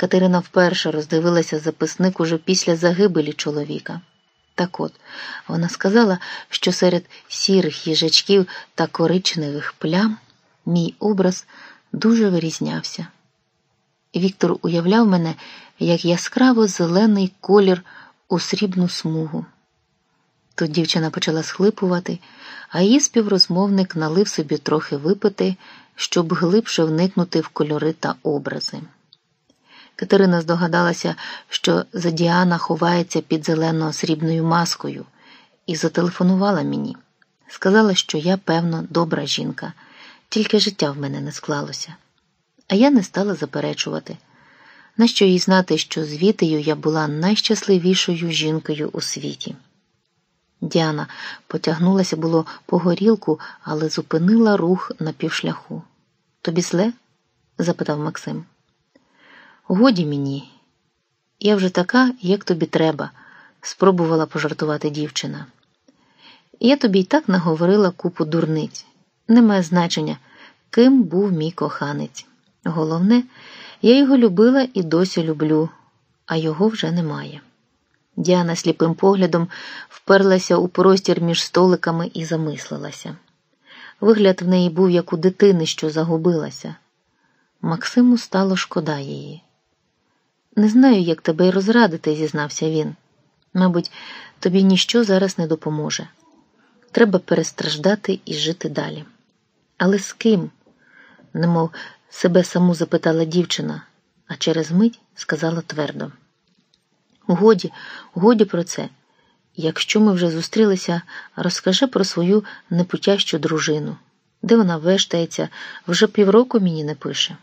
Катерина вперше роздивилася записник уже після загибелі чоловіка. Так от, вона сказала, що серед сірих їжачків та коричневих плям мій образ дуже вирізнявся. Віктор уявляв мене як яскраво зелений колір у срібну смугу. Тут дівчина почала схлипувати, а її співрозмовник налив собі трохи випити, щоб глибше вникнути в кольори та образи. Катерина здогадалася, що Задіана ховається під зелено-срібною маскою, і зателефонувала мені. Сказала, що я, певно, добра жінка, тільки життя в мене не склалося. А я не стала заперечувати. Нащо їй знати, що з Вітею я була найщасливішою жінкою у світі? Діана потягнулася було по горілку, але зупинила рух на півшляху. Тобі зле? запитав Максим. Годі мені. Я вже така, як тобі треба, спробувала пожартувати дівчина. Я тобі й так наговорила купу дурниць. Немає значення, ким був мій коханець. Головне, я його любила і досі люблю, а його вже немає. Діана сліпим поглядом вперлася у простір між столиками і замислилася. Вигляд в неї був як у дитини, що загубилася. Максиму стало шкода її. Не знаю, як тебе й розрадити, зізнався він. Мабуть, тобі ніщо зараз не допоможе. Треба перестраждати і жити далі. Але з ким? немов себе саму запитала дівчина, а через мить сказала твердо. Годі, годі про це. Якщо ми вже зустрілися, розкажи про свою непутящу дружину, де вона вештається, вже півроку мені не пише.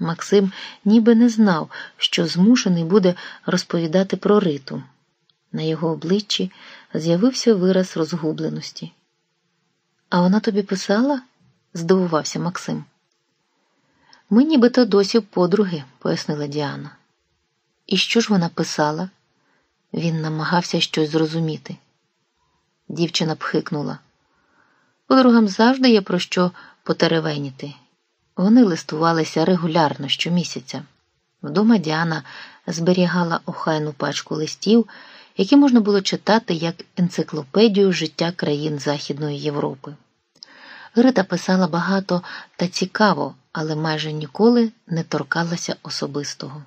Максим ніби не знав, що змушений буде розповідати про риту. На його обличчі з'явився вираз розгубленості. А вона тобі писала? здивувався Максим. Ми нібито досі подруги, пояснила Діана. І що ж вона писала? Він намагався щось зрозуміти. Дівчина пхикнула. Подругам завжди є про що потеревеніти. Вони листувалися регулярно щомісяця. Вдома Діана зберігала охайну пачку листів, які можна було читати як енциклопедію життя країн Західної Європи. Рита писала багато та цікаво, але майже ніколи не торкалася особистого.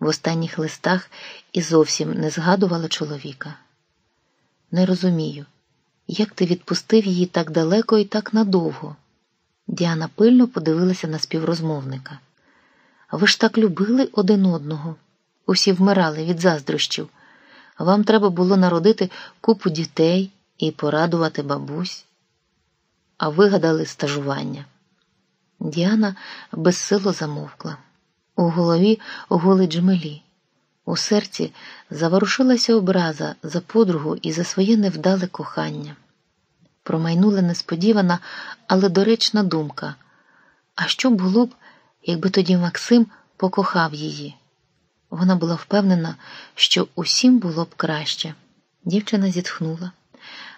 В останніх листах і зовсім не згадувала чоловіка. Не розумію, як ти відпустив її так далеко і так надовго. Діана пильно подивилася на співрозмовника. Ви ж так любили один одного, усі вмирали від заздрощів. Вам треба було народити купу дітей і порадувати бабусь, а вигадали стажування. Діана безсило замовкла. У голові гули джмелі. У серці заворушилася образа за подругу і за своє невдале кохання. Промайнула несподівана, але доречна думка. А що було б, якби тоді Максим покохав її? Вона була впевнена, що усім було б краще. Дівчина зітхнула.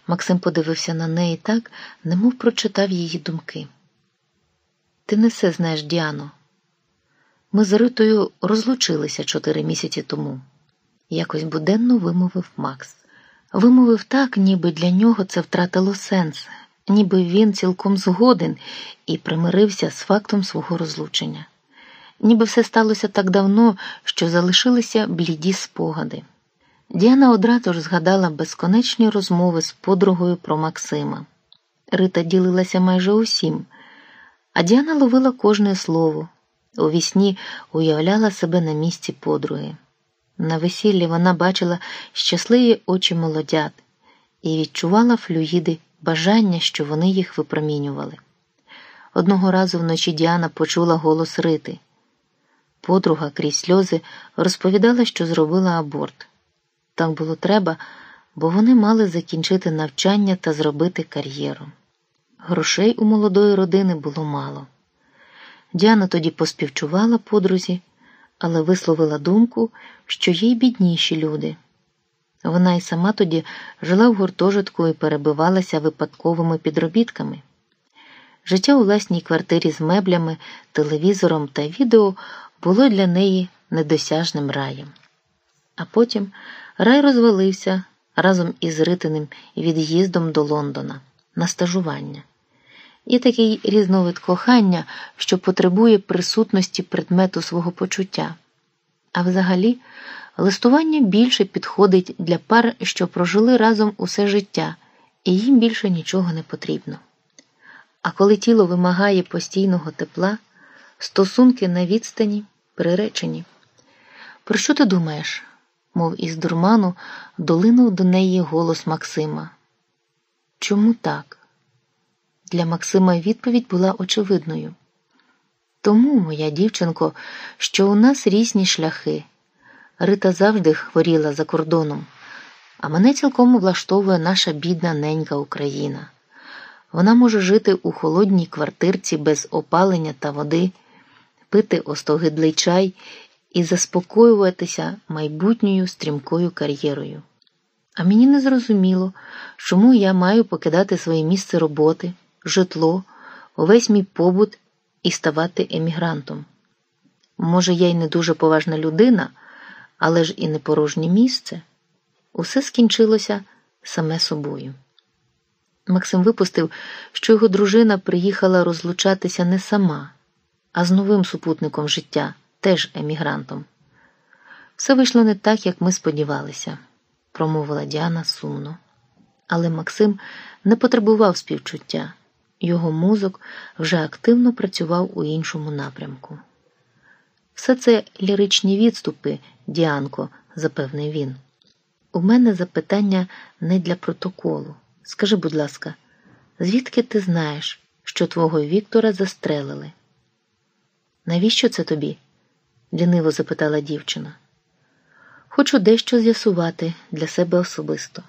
Максим подивився на неї так, немов прочитав її думки. Ти не все знаєш, Діано. Ми з Ритою розлучилися чотири місяці тому, якось буденно вимовив Макс. Вимовив так, ніби для нього це втратило сенс, ніби він цілком згоден і примирився з фактом свого розлучення. Ніби все сталося так давно, що залишилися бліді спогади. Діана одразу ж згадала безконечні розмови з подругою про Максима. Рита ділилася майже усім, а Діана ловила кожне слово. У вісні уявляла себе на місці подруги. На весіллі вона бачила щасливі очі молодят і відчувала флюїди бажання, що вони їх випромінювали. Одного разу вночі Діана почула голос Рити. Подруга крізь сльози розповідала, що зробила аборт. Так було треба, бо вони мали закінчити навчання та зробити кар'єру. Грошей у молодої родини було мало. Діана тоді поспівчувала подрузі, але висловила думку, що їй бідніші люди. Вона й сама тоді жила в гуртожитку і перебивалася випадковими підробітками. Життя у власній квартирі з меблями, телевізором та відео було для неї недосяжним раєм. А потім рай розвалився разом із ритиним від'їздом до Лондона на стажування. І такий різновид кохання, що потребує присутності предмету свого почуття. А взагалі, листування більше підходить для пар, що прожили разом усе життя, і їм більше нічого не потрібно. А коли тіло вимагає постійного тепла, стосунки на відстані приречені. Про що ти думаєш? мов із дурману, долинув до неї голос Максима. Чому так? Для Максима відповідь була очевидною. Тому, моя дівчинко, що у нас різні шляхи. Рита завжди хворіла за кордоном, а мене цілком влаштовує наша бідна ненька Україна. Вона може жити у холодній квартирці без опалення та води, пити остогидлий чай і заспокоюватися майбутньою стрімкою кар'єрою. А мені не зрозуміло, чому я маю покидати своє місце роботи, житло, увесь мій побут і ставати емігрантом. Може, я й не дуже поважна людина, але ж і не порожнє місце. Усе скінчилося саме собою. Максим випустив, що його дружина приїхала розлучатися не сама, а з новим супутником життя, теж емігрантом. Все вийшло не так, як ми сподівалися, промовила Діана сумно. Але Максим не потребував співчуття, його мозок вже активно працював у іншому напрямку. Все це ліричні відступи, Діанко, запевнив він. У мене запитання не для протоколу. Скажи, будь ласка, звідки ти знаєш, що твого Віктора застрелили? Навіщо це тобі? ліниво запитала дівчина. Хочу дещо з'ясувати для себе особисто.